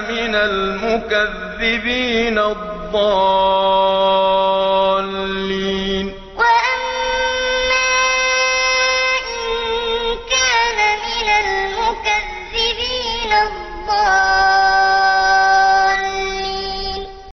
من المكذبين الضالين